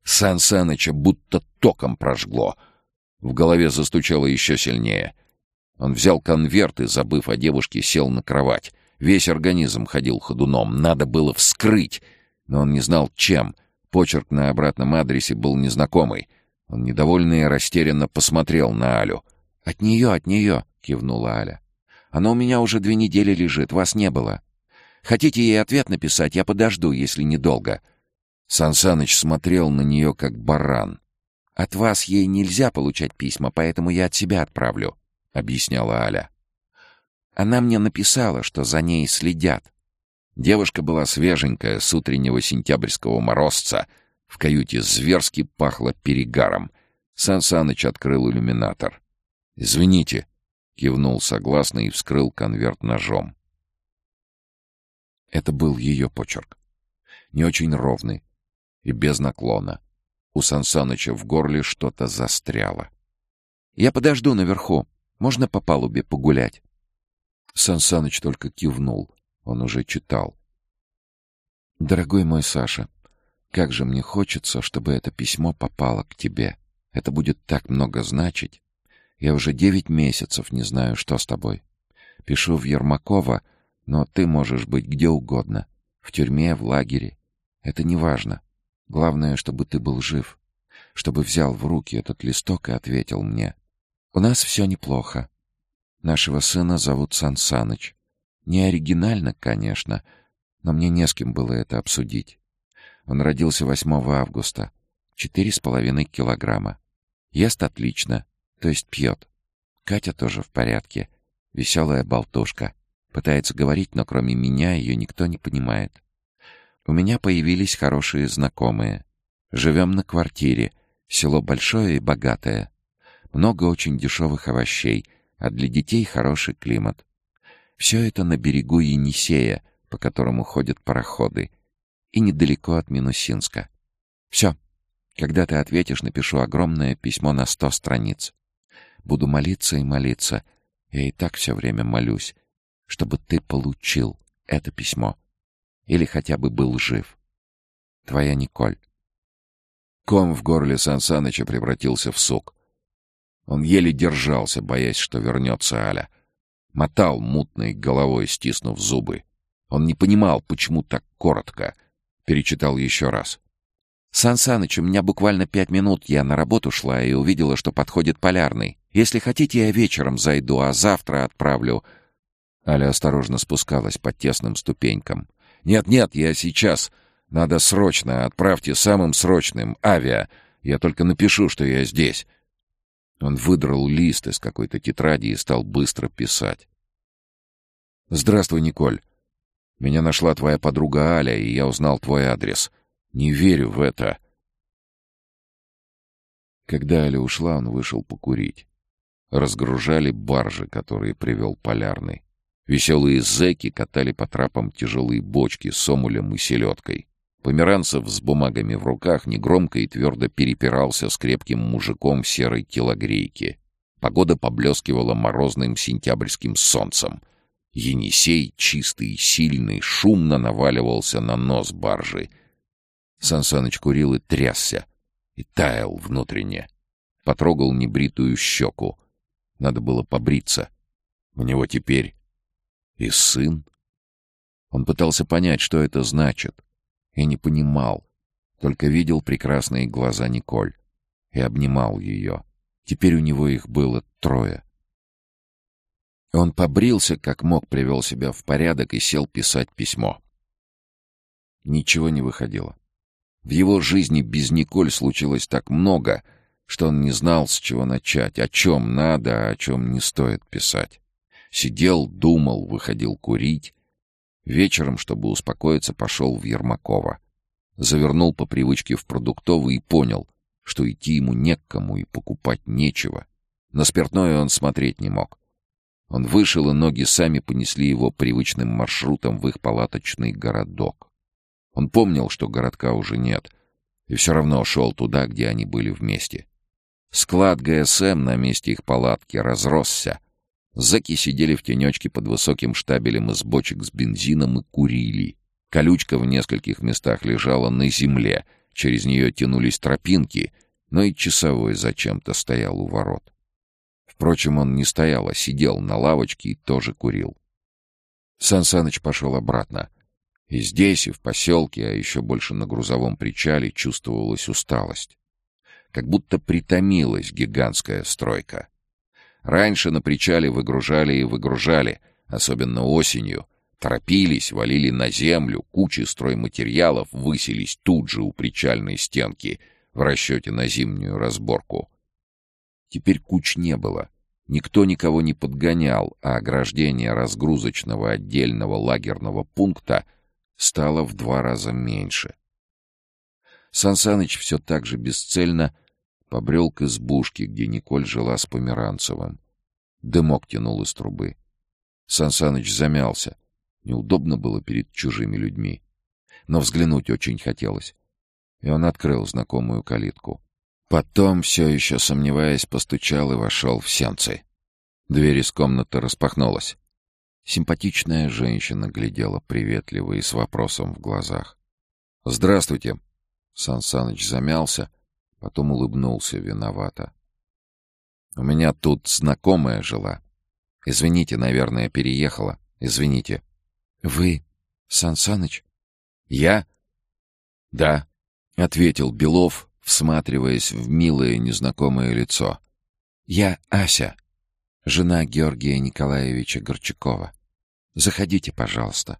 Сан Саныча будто током прожгло. В голове застучало еще сильнее. Он взял конверт и, забыв о девушке, сел на кровать. Весь организм ходил ходуном. Надо было вскрыть, но он не знал, чем. Почерк на обратном адресе был незнакомый. Он недовольно и растерянно посмотрел на Алю. «От нее, от нее!» — кивнула Аля. Оно у меня уже две недели лежит, вас не было. Хотите ей ответ написать, я подожду, если недолго». Сансаныч смотрел на нее, как баран. «От вас ей нельзя получать письма, поэтому я от себя отправлю», — объясняла Аля. Она мне написала, что за ней следят. Девушка была свеженькая, с утреннего сентябрьского морозца. В каюте зверски пахло перегаром. Сан открыл иллюминатор. «Извините», Кивнул согласно и вскрыл конверт ножом. Это был ее почерк. Не очень ровный и без наклона. У Сансаныча в горле что-то застряло. «Я подожду наверху. Можно по палубе погулять?» Сансаныч только кивнул. Он уже читал. «Дорогой мой Саша, как же мне хочется, чтобы это письмо попало к тебе. Это будет так много значить. Я уже девять месяцев не знаю, что с тобой. Пишу в Ермакова, но ты можешь быть где угодно. В тюрьме, в лагере. Это не важно. Главное, чтобы ты был жив. Чтобы взял в руки этот листок и ответил мне. У нас все неплохо. Нашего сына зовут Сан Саныч. Не оригинально, конечно, но мне не с кем было это обсудить. Он родился 8 августа. Четыре с половиной килограмма. Ест отлично. То есть пьет. Катя тоже в порядке. Веселая болтушка. Пытается говорить, но кроме меня ее никто не понимает. У меня появились хорошие знакомые. Живем на квартире. Село большое и богатое. Много очень дешевых овощей, а для детей хороший климат. Все это на берегу Енисея, по которому ходят пароходы, и недалеко от Минусинска. Все. Когда ты ответишь, напишу огромное письмо на сто страниц. Буду молиться и молиться. Я и так все время молюсь, чтобы ты получил это письмо. Или хотя бы был жив. Твоя Николь. Ком в горле Сансаныча превратился в сок. Он еле держался, боясь, что вернется Аля. Мотал мутной головой, стиснув зубы. Он не понимал, почему так коротко. Перечитал еще раз. «Сан Саныч, у меня буквально пять минут. Я на работу шла и увидела, что подходит полярный. Если хотите, я вечером зайду, а завтра отправлю...» Аля осторожно спускалась по тесным ступенькам. «Нет-нет, я сейчас. Надо срочно. Отправьте самым срочным. Авиа. Я только напишу, что я здесь». Он выдрал лист из какой-то тетради и стал быстро писать. «Здравствуй, Николь. Меня нашла твоя подруга Аля, и я узнал твой адрес. Не верю в это». Когда Аля ушла, он вышел покурить. Разгружали баржи, которые привел Полярный. Веселые зэки катали по трапам тяжелые бочки с омулем и селедкой. Померанцев с бумагами в руках негромко и твердо перепирался с крепким мужиком в серой телогрейке. Погода поблескивала морозным сентябрьским солнцем. Енисей, чистый и сильный, шумно наваливался на нос баржи. Сансаныч курил и трясся, и таял внутренне. Потрогал небритую щеку. Надо было побриться. У него теперь и сын. Он пытался понять, что это значит. И не понимал. Только видел прекрасные глаза Николь. И обнимал ее. Теперь у него их было трое. Он побрился, как мог, привел себя в порядок и сел писать письмо. Ничего не выходило. В его жизни без Николь случилось так много, что он не знал, с чего начать, о чем надо, а о чем не стоит писать. Сидел, думал, выходил курить. Вечером, чтобы успокоиться, пошел в Ермакова. Завернул по привычке в продуктовый и понял, что идти ему не к кому и покупать нечего. На спиртное он смотреть не мог. Он вышел, и ноги сами понесли его привычным маршрутом в их палаточный городок. Он помнил, что городка уже нет, и все равно шел туда, где они были вместе. Склад ГСМ на месте их палатки разросся. Заки сидели в тенечке под высоким штабелем из бочек с бензином и курили. Колючка в нескольких местах лежала на земле, через нее тянулись тропинки, но и часовой зачем-то стоял у ворот. Впрочем, он не стоял, а сидел на лавочке и тоже курил. Сан пошел обратно. И здесь, и в поселке, а еще больше на грузовом причале чувствовалась усталость. Как будто притомилась гигантская стройка. Раньше на причале выгружали и выгружали, особенно осенью. Торопились, валили на землю, кучи стройматериалов высились тут же у причальной стенки в расчете на зимнюю разборку. Теперь куч не было. Никто никого не подгонял, а ограждение разгрузочного отдельного лагерного пункта стало в два раза меньше. Сансаныч все так же бесцельно побрел к избушке, где Николь жила с Померанцевым. Дымок тянул из трубы. Сансаныч замялся. Неудобно было перед чужими людьми. Но взглянуть очень хотелось. И он открыл знакомую калитку. Потом, все еще сомневаясь, постучал и вошел в сенцы. Дверь из комнаты распахнулась. Симпатичная женщина глядела приветливо и с вопросом в глазах. «Здравствуйте!» Сан Саныч замялся, потом улыбнулся виновато. «У меня тут знакомая жила. Извините, наверное, переехала. Извините». «Вы Сан Саныч?» «Я?» «Да», — ответил Белов, всматриваясь в милое незнакомое лицо. «Я Ася, жена Георгия Николаевича Горчакова. Заходите, пожалуйста».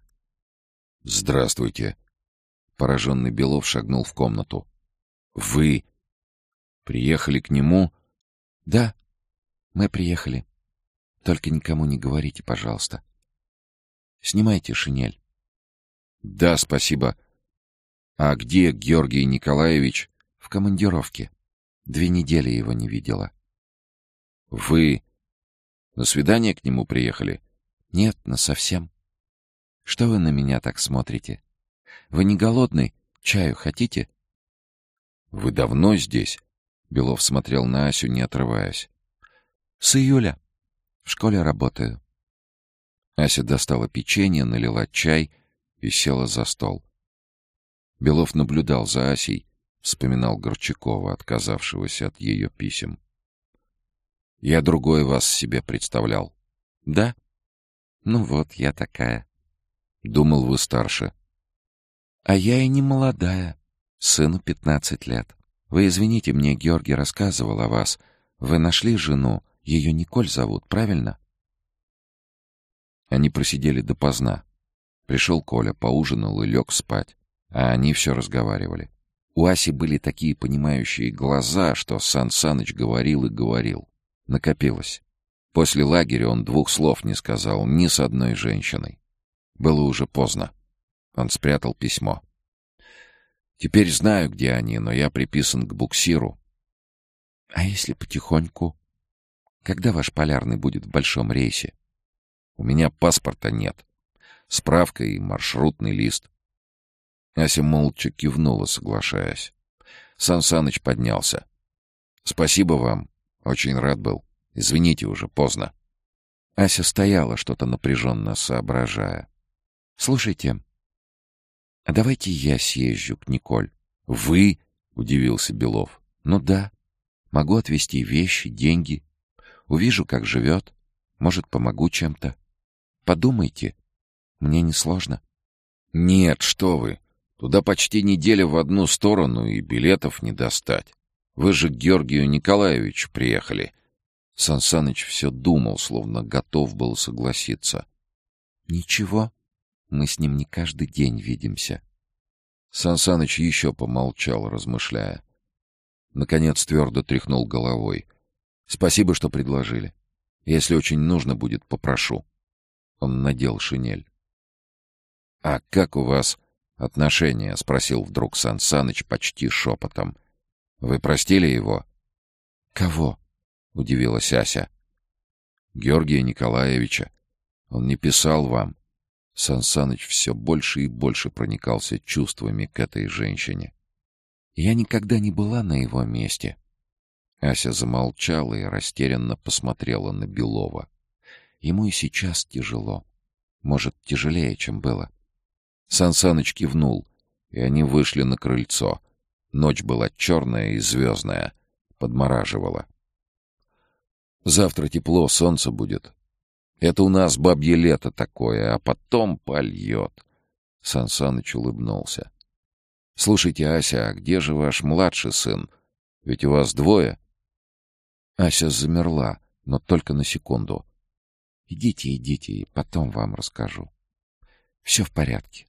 «Здравствуйте». Пораженный Белов шагнул в комнату. «Вы приехали к нему?» «Да, мы приехали. Только никому не говорите, пожалуйста. Снимайте шинель». «Да, спасибо. А где Георгий Николаевич?» В командировке. Две недели его не видела. Вы на свидание к нему приехали? Нет, на совсем. Что вы на меня так смотрите? Вы не голодный? Чаю хотите? Вы давно здесь? Белов смотрел на Асю, не отрываясь. С июля. В школе работаю. Ася достала печенье, налила чай, и села за стол. Белов наблюдал за Асей, вспоминал Горчакова, отказавшегося от ее писем. «Я другой вас себе представлял». «Да? Ну вот, я такая». «Думал, вы старше». «А я и не молодая. Сыну пятнадцать лет. Вы извините, мне Георгий рассказывал о вас. Вы нашли жену, ее Николь зовут, правильно?» Они просидели допоздна. Пришел Коля, поужинал и лег спать, а они все разговаривали. У Аси были такие понимающие глаза, что Сан Саныч говорил и говорил. Накопилось. После лагеря он двух слов не сказал ни с одной женщиной. Было уже поздно. Он спрятал письмо. Теперь знаю, где они, но я приписан к буксиру. А если потихоньку? Когда ваш полярный будет в большом рейсе? У меня паспорта нет. Справка и маршрутный лист. Ася молча кивнула, соглашаясь. Сан Саныч поднялся. «Спасибо вам. Очень рад был. Извините, уже поздно». Ася стояла, что-то напряженно соображая. «Слушайте, а давайте я съезжу к Николь». «Вы?» — удивился Белов. «Ну да. Могу отвезти вещи, деньги. Увижу, как живет. Может, помогу чем-то. Подумайте. Мне несложно». «Нет, что вы. Туда почти неделя в одну сторону, и билетов не достать. Вы же к Георгию Николаевичу приехали». Сансаныч все думал, словно готов был согласиться. «Ничего, мы с ним не каждый день видимся». Сансаныч еще помолчал, размышляя. Наконец твердо тряхнул головой. «Спасибо, что предложили. Если очень нужно будет, попрошу». Он надел шинель. «А как у вас отношения?» — спросил вдруг Сан Саныч почти шепотом. «Вы простили его?» «Кого?» — удивилась Ася. «Георгия Николаевича. Он не писал вам». Сан Саныч все больше и больше проникался чувствами к этой женщине. «Я никогда не была на его месте». Ася замолчала и растерянно посмотрела на Белова. Ему и сейчас тяжело. Может, тяжелее, чем было. Сан Саныч кивнул, и они вышли на крыльцо. Ночь была черная и звездная, подмораживала. Завтра тепло, солнце будет. Это у нас бабье лето такое, а потом польет. Сан Саныч улыбнулся. Слушайте, Ася, а где же ваш младший сын? Ведь у вас двое. Ася замерла, но только на секунду. Идите, идите, и потом вам расскажу. Все в порядке.